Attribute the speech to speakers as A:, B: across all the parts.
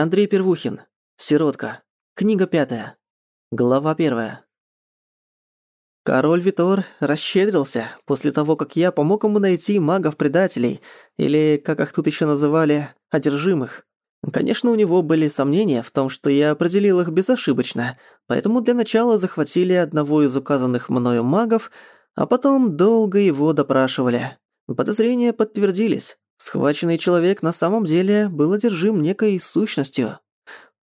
A: Андрей Первухин. Сиротка. Книга пятая. Глава первая. Король Витор расщедрился после того, как я помог ему найти магов-предателей, или, как их тут еще называли, одержимых. Конечно, у него были сомнения в том, что я определил их безошибочно, поэтому для начала захватили одного из указанных мною магов, а потом долго его допрашивали. Подозрения подтвердились. Схваченный человек на самом деле был одержим некой сущностью.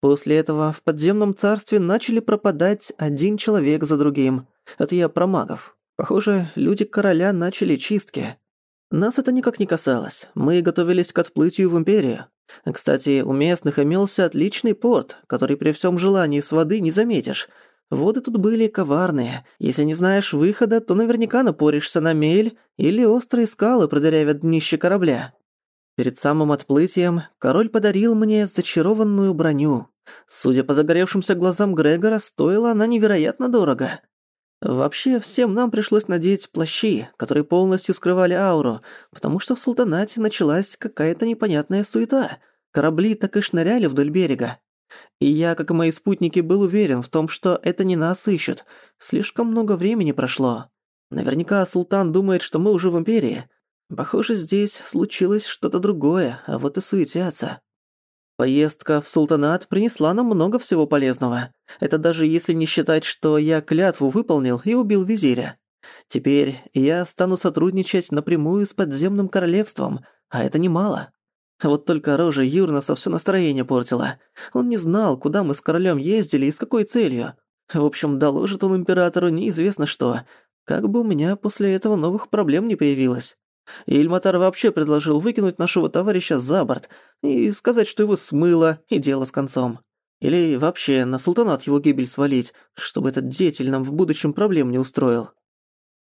A: После этого в подземном царстве начали пропадать один человек за другим. Это я про магов. Похоже, люди короля начали чистки. Нас это никак не касалось. Мы готовились к отплытию в империю. Кстати, у местных имелся отличный порт, который при всем желании с воды не заметишь. Воды тут были коварные. Если не знаешь выхода, то наверняка напоришься на мель или острые скалы продырявят днище корабля. Перед самым отплытием король подарил мне зачарованную броню. Судя по загоревшимся глазам Грегора, стоила она невероятно дорого. Вообще, всем нам пришлось надеть плащи, которые полностью скрывали ауру, потому что в Султанате началась какая-то непонятная суета. Корабли так и шныряли вдоль берега. И я, как и мои спутники, был уверен в том, что это не нас ищут. Слишком много времени прошло. Наверняка султан думает, что мы уже в Империи, Похоже, здесь случилось что-то другое, а вот и суетятся. Поездка в султанат принесла нам много всего полезного. Это даже если не считать, что я клятву выполнил и убил визиря. Теперь я стану сотрудничать напрямую с подземным королевством, а это немало. Вот только рожа Юрнаса всё настроение портила. Он не знал, куда мы с королем ездили и с какой целью. В общем, доложит он императору неизвестно что. Как бы у меня после этого новых проблем не появилось. Ильматар вообще предложил выкинуть нашего товарища за борт и сказать, что его смыло, и дело с концом. Или вообще на султанат его гибель свалить, чтобы этот деятель нам в будущем проблем не устроил.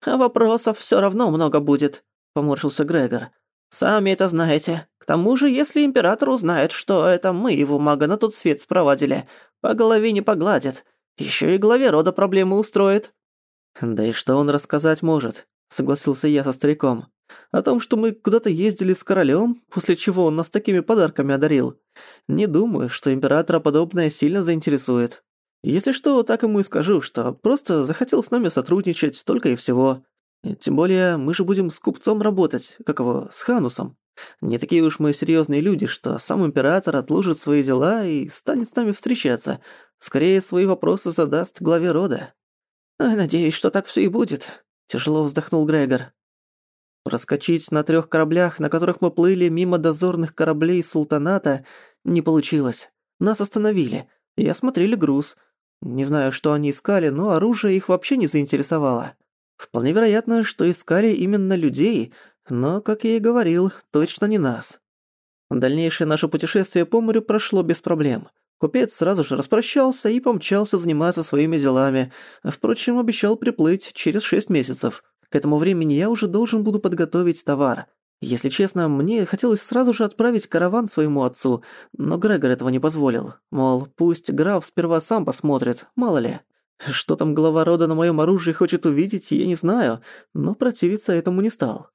A: «А вопросов всё равно много будет», — поморщился Грегор. «Сами это знаете. К тому же, если император узнает, что это мы его мага на тот свет спровадили, по голове не погладит. Ещё и главе рода проблемы устроит». «Да и что он рассказать может?» — согласился я со стариком. О том, что мы куда-то ездили с королем, после чего он нас такими подарками одарил. Не думаю, что императора подобное сильно заинтересует. Если что, так ему и скажу, что просто захотел с нами сотрудничать, только и всего. Тем более, мы же будем с купцом работать, как его, с Ханусом. Не такие уж мы серьезные люди, что сам император отложит свои дела и станет с нами встречаться. Скорее, свои вопросы задаст главе рода. «Надеюсь, что так все и будет», — тяжело вздохнул Грегор. Проскочить на трех кораблях, на которых мы плыли мимо дозорных кораблей султаната, не получилось. Нас остановили и осмотрели груз. Не знаю, что они искали, но оружие их вообще не заинтересовало. Вполне вероятно, что искали именно людей, но, как я и говорил, точно не нас. Дальнейшее наше путешествие по морю прошло без проблем. Купец сразу же распрощался и помчался заниматься своими делами. Впрочем, обещал приплыть через шесть месяцев. К этому времени я уже должен буду подготовить товар. Если честно, мне хотелось сразу же отправить караван своему отцу, но Грегор этого не позволил. Мол, пусть граф сперва сам посмотрит, мало ли. Что там глава рода на моем оружии хочет увидеть, я не знаю, но противиться этому не стал.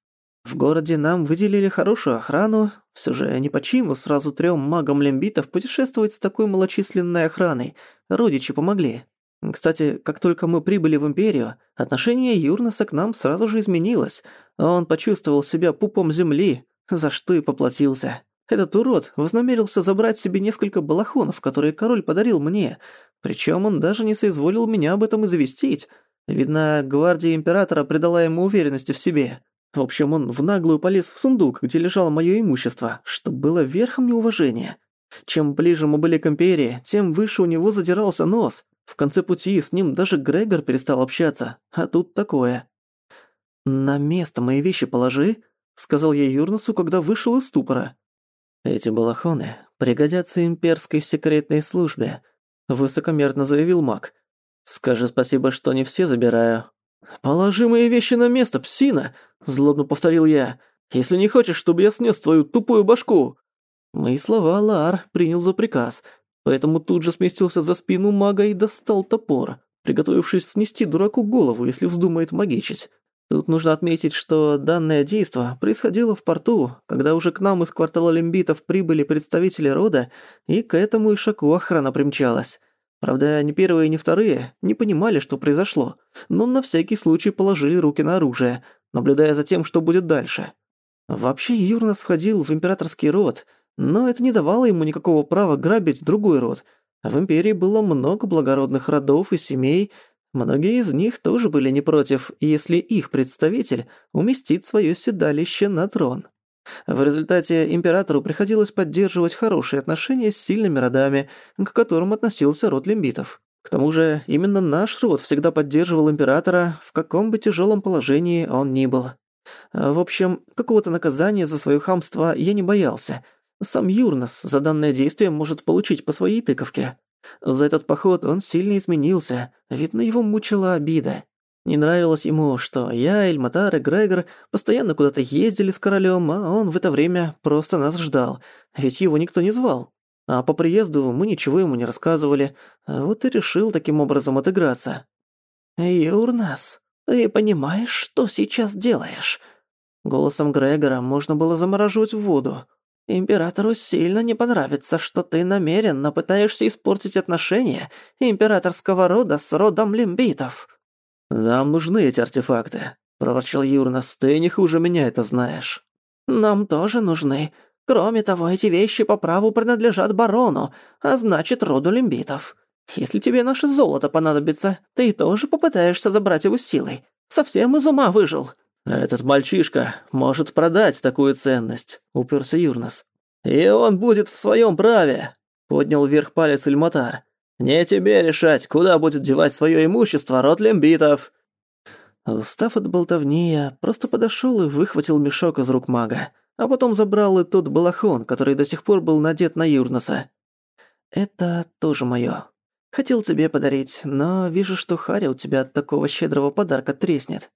A: В городе нам выделили хорошую охрану, все же не по чину сразу трем магам лимбитов путешествовать с такой малочисленной охраной, родичи помогли. Кстати, как только мы прибыли в Империю, отношение Юрнаса к нам сразу же изменилось. Он почувствовал себя пупом земли, за что и поплатился. Этот урод вознамерился забрать себе несколько балахонов, которые король подарил мне. Причём он даже не соизволил меня об этом известить. Видно, гвардия Императора придала ему уверенности в себе. В общем, он в наглую полез в сундук, где лежало моё имущество, что было верхом неуважения. Чем ближе мы были к Империи, тем выше у него задирался нос. В конце пути с ним даже Грегор перестал общаться, а тут такое. «На место мои вещи положи», — сказал я Юрносу, когда вышел из ступора. «Эти балахоны пригодятся имперской секретной службе», — высокомерно заявил маг. «Скажи спасибо, что не все забираю». «Положи мои вещи на место, псина!» — злобно повторил я. «Если не хочешь, чтобы я снес твою тупую башку!» Мои слова Лар принял за приказ — поэтому тут же сместился за спину мага и достал топор, приготовившись снести дураку голову, если вздумает магичить. Тут нужно отметить, что данное действо происходило в порту, когда уже к нам из квартала лимбитов прибыли представители рода, и к этому Ишаку охрана примчалась. Правда, ни первые, ни вторые не понимали, что произошло, но на всякий случай положили руки на оружие, наблюдая за тем, что будет дальше. Вообще Юрнас входил в императорский род — но это не давало ему никакого права грабить другой род. А в империи было много благородных родов и семей, многие из них тоже были не против, если их представитель уместит свое седалище на трон. В результате императору приходилось поддерживать хорошие отношения с сильными родами, к которым относился род лимбитов. К тому же, именно наш род всегда поддерживал императора, в каком бы тяжелом положении он ни был. В общем, какого-то наказания за свое хамство я не боялся – сам Юрнос за данное действие может получить по своей тыковке. За этот поход он сильно изменился, видно, его мучила обида. Не нравилось ему, что я, Эльматар и Грегор постоянно куда-то ездили с королем, а он в это время просто нас ждал, ведь его никто не звал. А по приезду мы ничего ему не рассказывали, а вот и решил таким образом отыграться. «Юрнас, ты понимаешь, что сейчас делаешь?» Голосом Грегора можно было замораживать воду. Императору сильно не понравится, что ты намеренно пытаешься испортить отношения императорского рода с родом лимбитов». «Нам нужны эти артефакты», — проворчал Юрнас. «Ты не хуже меня это знаешь». «Нам тоже нужны. Кроме того, эти вещи по праву принадлежат барону, а значит, роду лимбитов. Если тебе наше золото понадобится, ты тоже попытаешься забрать его силой. Совсем из ума выжил». Этот мальчишка может продать такую ценность, уперся Юрнос. И он будет в своем праве, поднял вверх палец Эльматар. Не тебе решать, куда будет девать свое имущество род лимбитов. Устав от болтовни, я просто подошел и выхватил мешок из рук мага, а потом забрал и тот балахон, который до сих пор был надет на Юрноса. Это тоже моё. Хотел тебе подарить, но вижу, что харя у тебя от такого щедрого подарка треснет.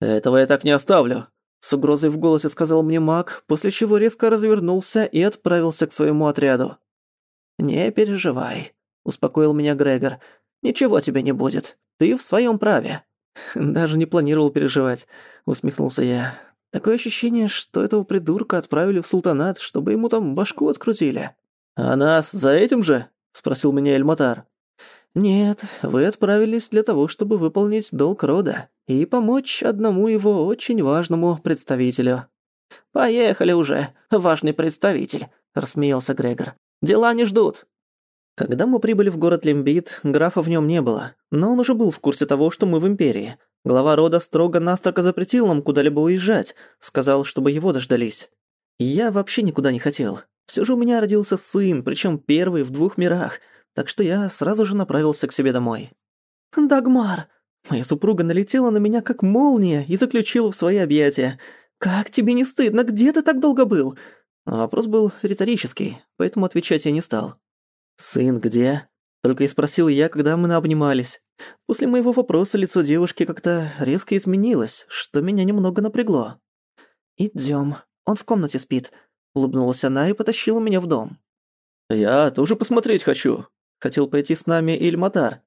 A: «Этого я так не оставлю», — с угрозой в голосе сказал мне маг, после чего резко развернулся и отправился к своему отряду. «Не переживай», — успокоил меня Грегор. «Ничего тебе не будет. Ты в своем праве». «Даже не планировал переживать», — усмехнулся я. «Такое ощущение, что этого придурка отправили в султанат, чтобы ему там башку открутили». «А нас за этим же?» — спросил меня Эльматар. «Нет, вы отправились для того, чтобы выполнить долг рода и помочь одному его очень важному представителю». «Поехали уже, важный представитель», — рассмеялся Грегор. «Дела не ждут». Когда мы прибыли в город Лимбит, графа в нем не было, но он уже был в курсе того, что мы в Империи. Глава рода строго-настрого запретил нам куда-либо уезжать, сказал, чтобы его дождались. Я вообще никуда не хотел. Все же у меня родился сын, причем первый в двух мирах — так что я сразу же направился к себе домой. «Дагмар!» Моя супруга налетела на меня как молния и заключила в свои объятия. «Как тебе не стыдно? Где ты так долго был?» Вопрос был риторический, поэтому отвечать я не стал. «Сын где?» Только и спросил я, когда мы наобнимались. После моего вопроса лицо девушки как-то резко изменилось, что меня немного напрягло. «Идём, он в комнате спит», — улыбнулась она и потащила меня в дом. «Я тоже посмотреть хочу», Хотел пойти с нами Ильматар.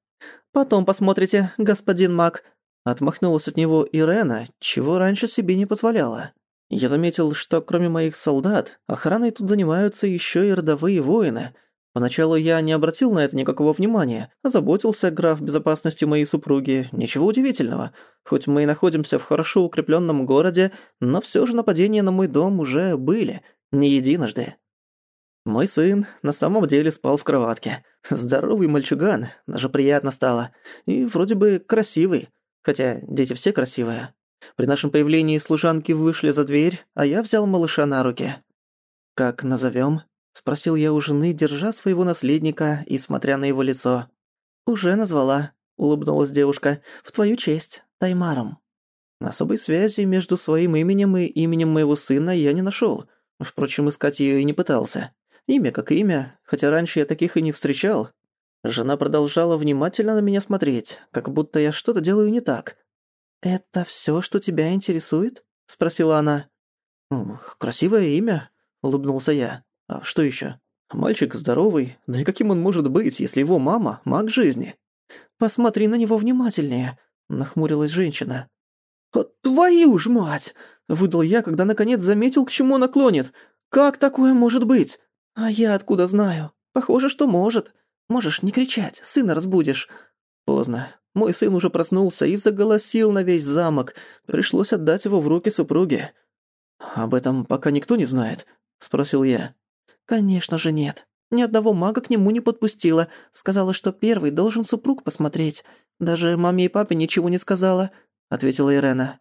A: Потом посмотрите, господин Мак. Отмахнулась от него Ирена, чего раньше себе не позволяла. Я заметил, что кроме моих солдат, охраной тут занимаются еще и родовые воины. Поначалу я не обратил на это никакого внимания, заботился граф безопасностью моей супруги, ничего удивительного. Хоть мы и находимся в хорошо укрепленном городе, но все же нападения на мой дом уже были, не единожды. Мой сын на самом деле спал в кроватке. Здоровый мальчуган, даже приятно стало. И вроде бы красивый. Хотя дети все красивые. При нашем появлении служанки вышли за дверь, а я взял малыша на руки. «Как назовем? спросил я у жены, держа своего наследника и смотря на его лицо. «Уже назвала», — улыбнулась девушка, — «в твою честь, Таймаром». Особой связи между своим именем и именем моего сына я не нашел. Впрочем, искать ее и не пытался. Имя как имя, хотя раньше я таких и не встречал. Жена продолжала внимательно на меня смотреть, как будто я что-то делаю не так. «Это всё, что тебя интересует?» — спросила она. «Красивое имя», — улыбнулся я. «А что ещё?» «Мальчик здоровый, да и каким он может быть, если его мама — маг жизни?» «Посмотри на него внимательнее», — нахмурилась женщина. «А «Твою ж мать!» — выдал я, когда наконец заметил, к чему она клонит. «Как такое может быть?» «А я откуда знаю? Похоже, что может. Можешь не кричать, сына разбудишь». Поздно. Мой сын уже проснулся и заголосил на весь замок. Пришлось отдать его в руки супруге. «Об этом пока никто не знает?» – спросил я. «Конечно же нет. Ни одного мага к нему не подпустила. Сказала, что первый должен супруг посмотреть. Даже маме и папе ничего не сказала», – ответила Ирена.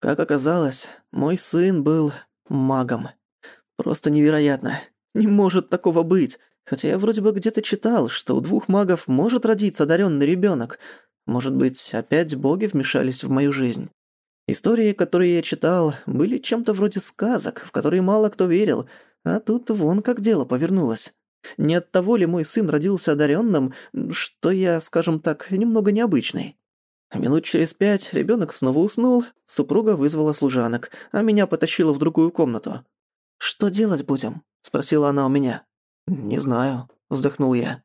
A: Как оказалось, мой сын был магом. Просто невероятно. Не может такого быть. Хотя я вроде бы где-то читал, что у двух магов может родиться одаренный ребенок. Может быть, опять боги вмешались в мою жизнь. Истории, которые я читал, были чем-то вроде сказок, в которые мало кто верил, а тут вон как дело повернулось. Не от того ли мой сын родился одаренным, что я, скажем так, немного необычный. Минут через пять ребенок снова уснул, супруга вызвала служанок, а меня потащила в другую комнату. «Что делать будем?» Спросила она у меня. «Не знаю», — вздохнул я.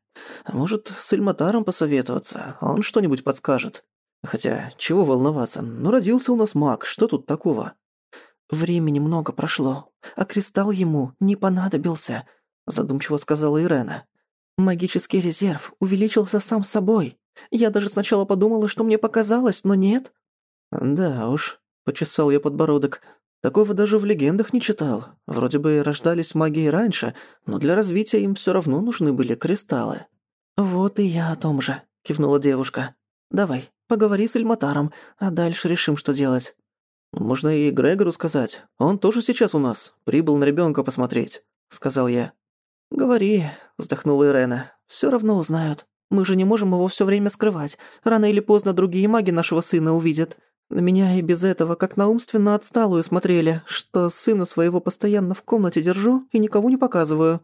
A: «Может, с Эльматаром посоветоваться? Он что-нибудь подскажет. Хотя, чего волноваться? Ну, родился у нас маг, что тут такого?» «Времени много прошло, а кристалл ему не понадобился», — задумчиво сказала Ирена. «Магический резерв увеличился сам собой. Я даже сначала подумала, что мне показалось, но нет». «Да уж», — почесал я подбородок, — Такого даже в легендах не читал. Вроде бы рождались магии раньше, но для развития им всё равно нужны были кристаллы. «Вот и я о том же», — кивнула девушка. «Давай, поговори с Эльматаром, а дальше решим, что делать». «Можно и Грегору сказать. Он тоже сейчас у нас. Прибыл на ребёнка посмотреть», — сказал я. «Говори», — вздохнула Ирена. «Всё равно узнают. Мы же не можем его всё время скрывать. Рано или поздно другие маги нашего сына увидят. На меня и без этого как на умственно отсталую смотрели, что сына своего постоянно в комнате держу и никого не показываю.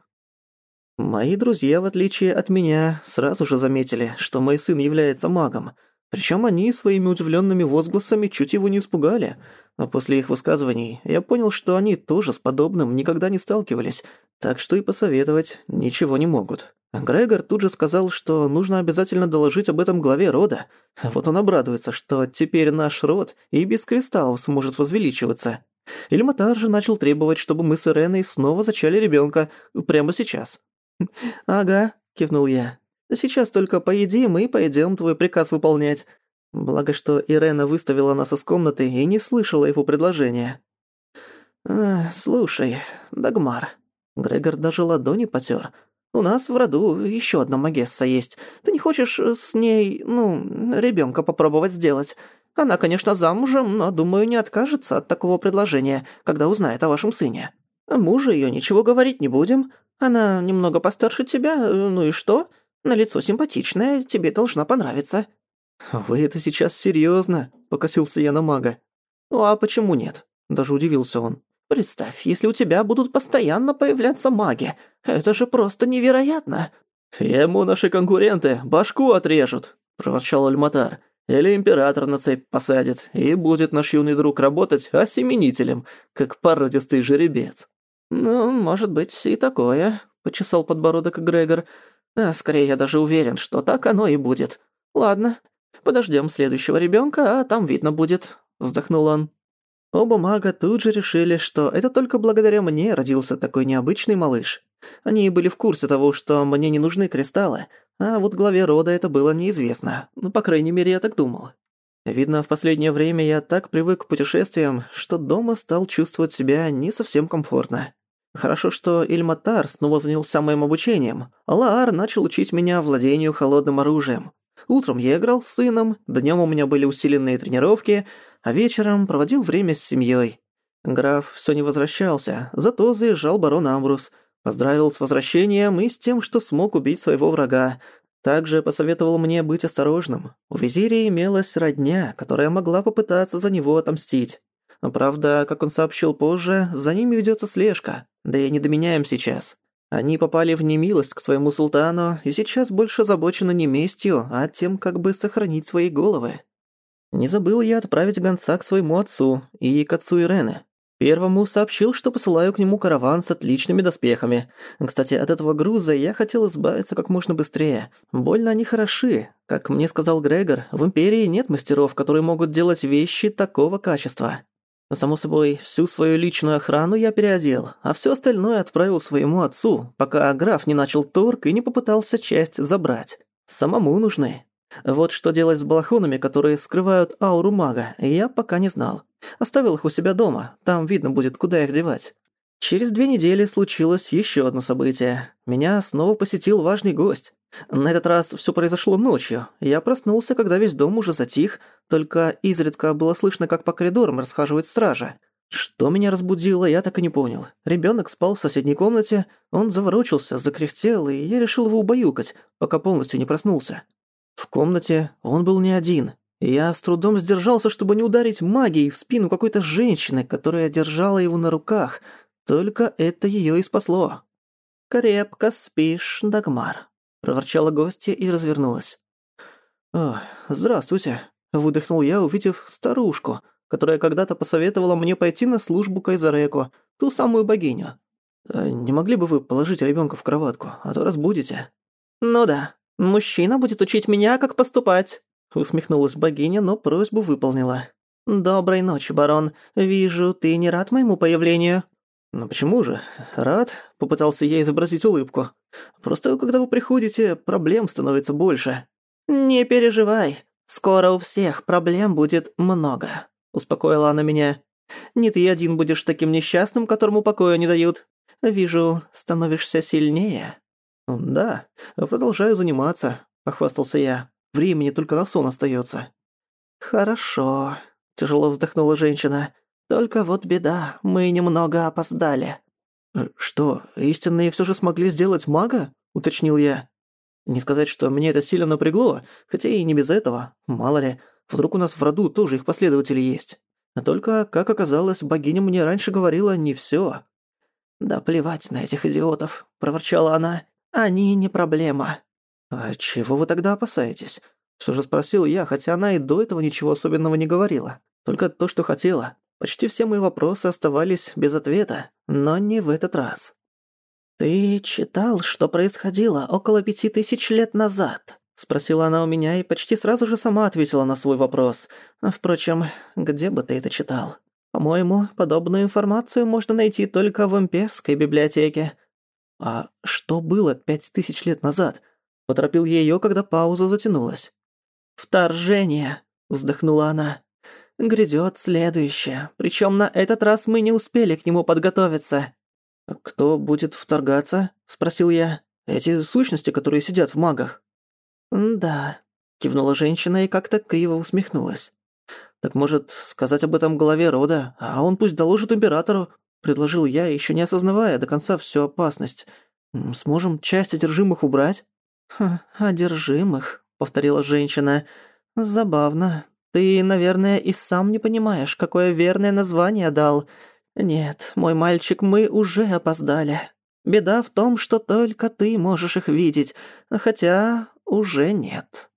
A: Мои друзья, в отличие от меня, сразу же заметили, что мой сын является магом. Причём они своими удивлёнными возгласами чуть его не испугали. Но после их высказываний я понял, что они тоже с подобным никогда не сталкивались, так что и посоветовать ничего не могут. Грегор тут же сказал, что нужно обязательно доложить об этом главе рода. Вот он обрадуется, что теперь наш род и без кристаллов сможет возвеличиваться. Ильматар же начал требовать, чтобы мы с Иреной снова зачали ребёнка прямо сейчас. «Ага», — кивнул я. «Сейчас только поедим и пойдём твой приказ выполнять». Благо, что Ирена выставила нас из комнаты и не слышала его предложения. «Слушай, Дагмар...» Грегор даже ладони потёр — у нас в роду еще одна Магесса есть. Ты не хочешь э, с ней, ну, ребенка попробовать сделать? Она, конечно, замужем, но, думаю, не откажется от такого предложения, когда узнает о вашем сыне. Мужа ее ничего говорить не будем. Она немного постарше тебя, э, ну и что? На лицо симпатичное, тебе должна понравиться». «Вы это сейчас серьезно? покосился я на мага. «Ну, «А почему нет?» – даже удивился он. Представь, если у тебя будут постоянно появляться маги. Это же просто невероятно!» «Ему наши конкуренты башку отрежут», – проворчал Альматар. «Или император на цепь посадит, и будет наш юный друг работать осеменителем, как породистый жеребец». «Ну, может быть, и такое», – почесал подбородок Грегор. «А скорее я даже уверен, что так оно и будет. Ладно, подождем следующего ребенка, а там видно будет», – вздохнул он. Оба мага тут же решили, что это только благодаря мне родился такой необычный малыш. Они были в курсе того, что мне не нужны кристаллы, а вот главе рода это было неизвестно. Ну, по крайней мере, я так думал. Видно, в последнее время я так привык к путешествиям, что дома стал чувствовать себя не совсем комфортно. Хорошо, что Ильматар снова занялся моим обучением, а Лаар начал учить меня владению холодным оружием, Утром я играл с сыном, днём у меня были усиленные тренировки, а вечером проводил время с семьёй. Граф всё не возвращался, зато заезжал барон Амбрус. Поздравил с возвращением и с тем, что смог убить своего врага. Также посоветовал мне быть осторожным. У визиря имелась родня, которая могла попытаться за него отомстить. Правда, как он сообщил позже, за ними ведётся слежка, да и не до меня им сейчас. Они попали в немилость к своему султану и сейчас больше озабочены не местью, а тем, как бы сохранить свои головы. Не забыл я отправить гонца к своему отцу и к отцу Ирены. Первому сообщил, что посылаю к нему караван с отличными доспехами. Кстати, от этого груза я хотел избавиться как можно быстрее. Больно они хороши. Как мне сказал Грегор, в Империи нет мастеров, которые могут делать вещи такого качества. Само собой, всю свою личную охрану я переодел, а все остальное отправил своему отцу, пока граф не начал торг и не попытался часть забрать. Самому нужны. Вот что делать с балахонами, которые скрывают ауру мага, я пока не знал. Оставил их у себя дома, там видно будет, куда их девать. Через две недели случилось еще одно событие. Меня снова посетил важный гость. На этот раз все произошло ночью. Я проснулся, когда весь дом уже затих, только изредка было слышно, как по коридорам расхаживает стража. Что меня разбудило, я так и не понял. Ребенок спал в соседней комнате, он заворочился, закряхтел, и я решил его убаюкать, пока полностью не проснулся. В комнате он был не один. Я с трудом сдержался, чтобы не ударить магией в спину какой-то женщины, которая держала его на руках. Только это ее и спасло. «Крепко спишь, Дагмар», проворчала гостья и развернулась. «Здравствуйте», — выдохнул я, увидев старушку, которая когда-то посоветовала мне пойти на службу Кайзареку, ту самую богиню. «А «Не могли бы вы положить ребенка в кроватку, а то разбудите?» «Ну да, мужчина будет учить меня, как поступать», — усмехнулась богиня, но просьбу выполнила. «Доброй ночи, барон. Вижу, ты не рад моему появлению». «Но почему же? Рад?» — попытался я изобразить улыбку. Просто когда вы приходите, проблем становится больше. Не переживай, скоро у всех проблем будет много, успокоила она меня. Не ты один будешь таким несчастным, которому покоя не дают. Вижу, становишься сильнее. Да, продолжаю заниматься, похвастался я. Времени только на сон остается. Хорошо, тяжело вздохнула женщина. Только вот беда, мы немного опоздали. «Э, «Что, истинные все же смогли сделать мага?» – уточнил я. Не сказать, что мне это сильно напрягло, хотя и не без этого. Мало ли, вдруг у нас в роду тоже их последователи есть. А только, как оказалось, богиня мне раньше говорила не все. «Да плевать на этих идиотов», – проворчала она. «Они не проблема». «А чего вы тогда опасаетесь?» – все же спросил я, хотя она и до этого ничего особенного не говорила. Только то, что хотела. Почти все мои вопросы оставались без ответа но не в этот раз. «Ты читал, что происходило около пяти тысяч лет назад?» — спросила она у меня и почти сразу же сама ответила на свой вопрос. «А, «Впрочем, где бы ты это читал?» «По-моему, подобную информацию можно найти только в имперской библиотеке». «А что было пять тысяч лет назад?» — поторопил я её, когда пауза затянулась. «Вторжение!» — вздохнула она грядет следующее. Причем на этот раз мы не успели к нему подготовиться». «Кто будет вторгаться?» – спросил я. «Эти сущности, которые сидят в магах». «Да», – кивнула женщина и как-то криво усмехнулась. «Так, может, сказать об этом главе рода, а он пусть доложит императору?» – предложил я, еще не осознавая до конца всю опасность. «Сможем часть одержимых убрать?» «Хм, одержимых», — повторила женщина. «Забавно, ты, наверное, и сам не понимаешь, какое верное название дал. Нет, мой мальчик, мы уже опоздали. Беда в том, что только ты можешь их видеть, хотя уже нет».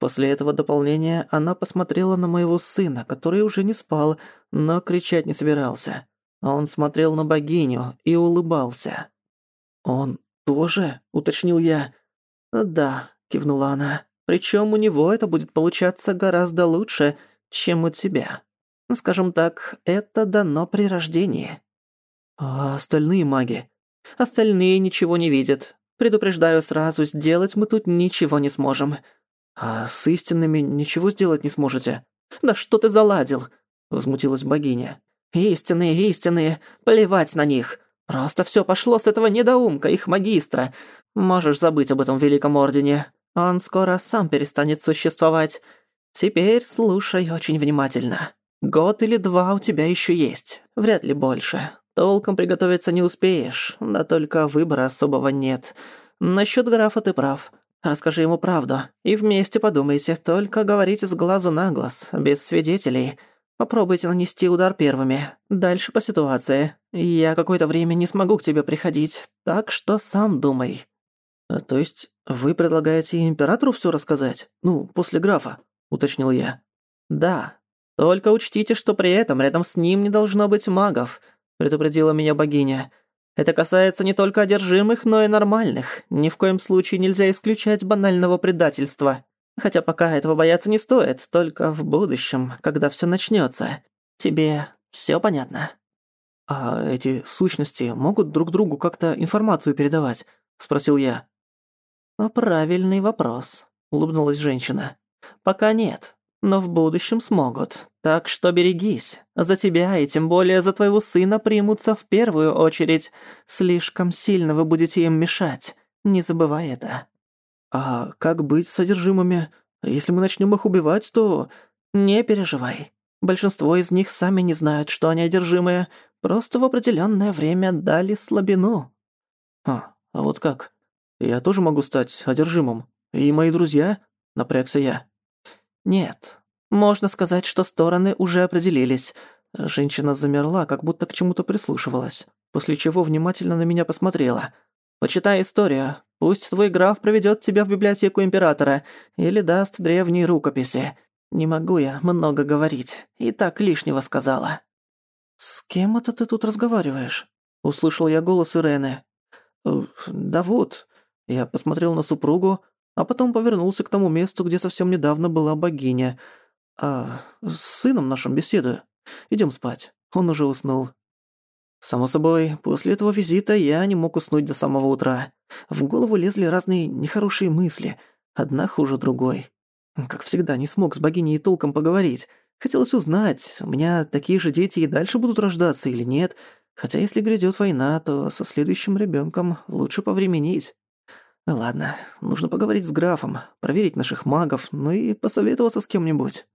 A: После этого дополнения она посмотрела на моего сына, который уже не спал, но кричать не собирался. Он смотрел на богиню и улыбался. «Он тоже?» — уточнил я. «Да», — кивнула она. Причем у него это будет получаться гораздо лучше, чем у тебя. Скажем так, это дано при рождении. А остальные маги? Остальные ничего не видят. Предупреждаю сразу, сделать мы тут ничего не сможем. А с истинными ничего сделать не сможете. Да что ты заладил? Возмутилась богиня. Истинные, истинные, плевать на них. Просто все пошло с этого недоумка, их магистра. Можешь забыть об этом великом ордене. Он скоро сам перестанет существовать. Теперь слушай очень внимательно. Год или два у тебя еще есть, вряд ли больше. Толком приготовиться не успеешь, да только выбора особого нет. Насчет графа ты прав. Расскажи ему правду. И вместе подумайте, только говорите с глазу на глаз, без свидетелей. Попробуйте нанести удар первыми. Дальше по ситуации. Я какое-то время не смогу к тебе приходить, так что сам думай. Э, «То есть вы предлагаете императору всё рассказать? Ну, после графа?» – уточнил я. «Да. Только учтите, что при этом рядом с ним не должно быть магов», – предупредила меня богиня. «Это касается не только одержимых, но и нормальных. Ни в коем случае нельзя исключать банального предательства. Хотя пока этого бояться не стоит, только в будущем, когда всё начнётся. Тебе всё понятно?» «А эти сущности могут друг другу как-то информацию передавать?» – спросил я.
B: «А «Правильный вопрос», — улыбнулась женщина. «Пока нет, но в будущем смогут. Так что берегись. За тебя и тем более за твоего сына примутся в первую очередь. Слишком сильно вы будете им мешать. Не забывай это».
A: «А как быть с содержимыми? Если мы начнем их убивать, то...»
B: «Не переживай. Большинство из них сами не знают, что они одержимые. Просто в определенное время дали слабину».
A: «А, а вот как?» Я тоже могу стать одержимым. И мои друзья?» — напрягся я.
B: «Нет. Можно сказать, что стороны уже определились». Женщина замерла, как будто к чему-то прислушивалась, после чего внимательно на меня посмотрела. «Почитай историю. Пусть твой граф проведет тебя в библиотеку императора или даст древние рукописи. Не могу я много говорить. И так лишнего сказала».
A: «С кем это ты тут разговариваешь?» — услышал я голос Ирены. «Э, «Да вот», я посмотрел на супругу, а потом повернулся к тому месту, где совсем недавно была богиня. А с сыном нашим беседую. Идем спать. Он уже уснул. Само собой, после этого визита я не мог уснуть до самого утра. В голову лезли разные нехорошие мысли, одна хуже другой. Как всегда, не смог с богиней толком поговорить. Хотелось узнать, у меня такие же дети и дальше будут рождаться или нет. Хотя если грядет война, то со следующим ребенком лучше повременить. Ладно, нужно поговорить с графом, проверить наших магов, ну и посоветоваться с кем-нибудь.